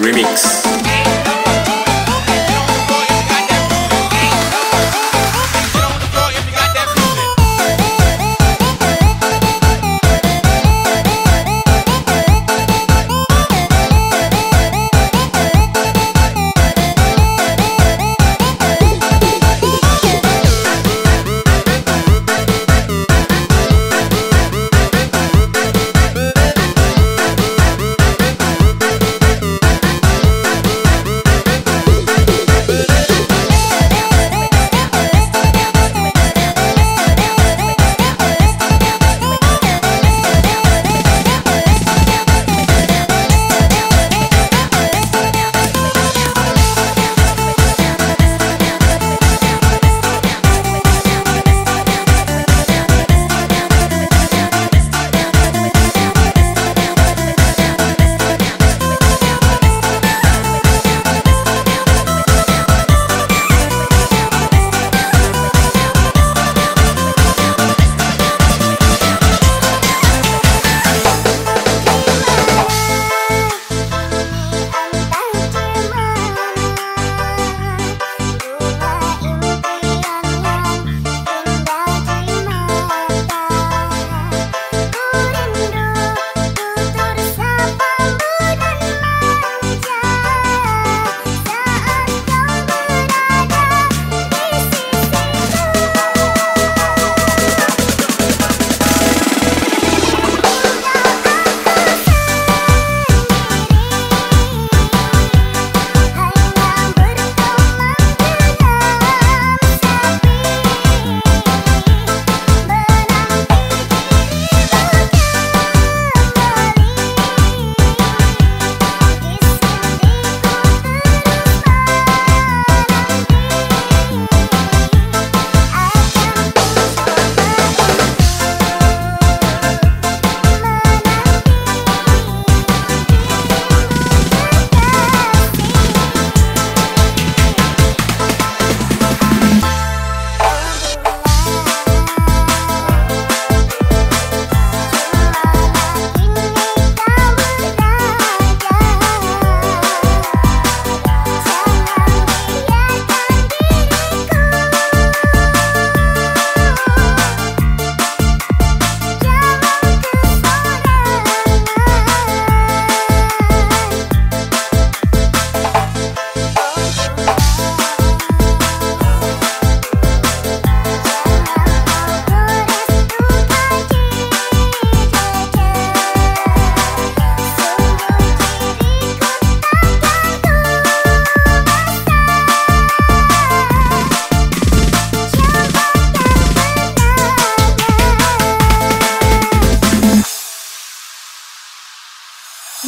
Remix.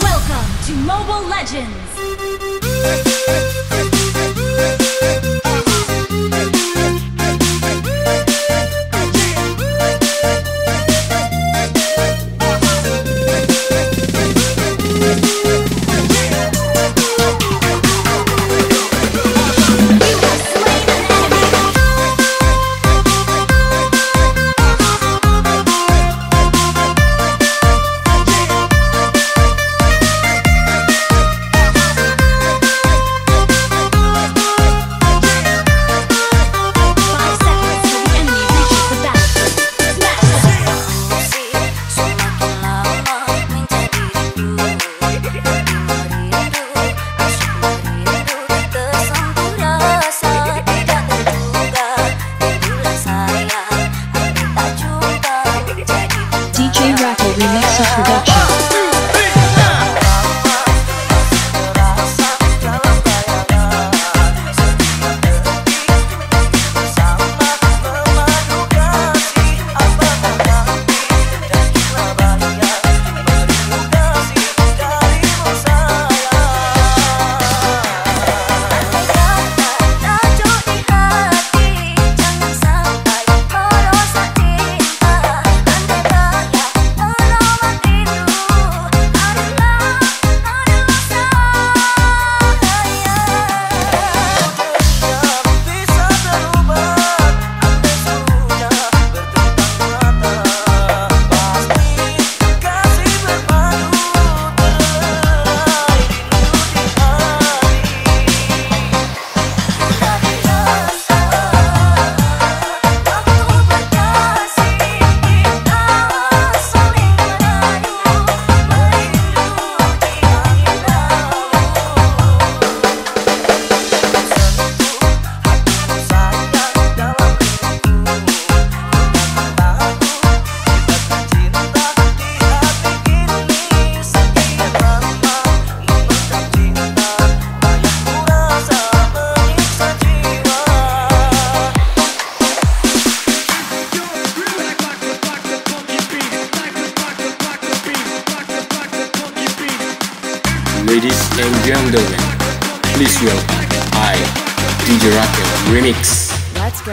Welcome to Mobile Legends! Ladies and gentlemen, please welcome I, DJ Rakel Remix. Let's go.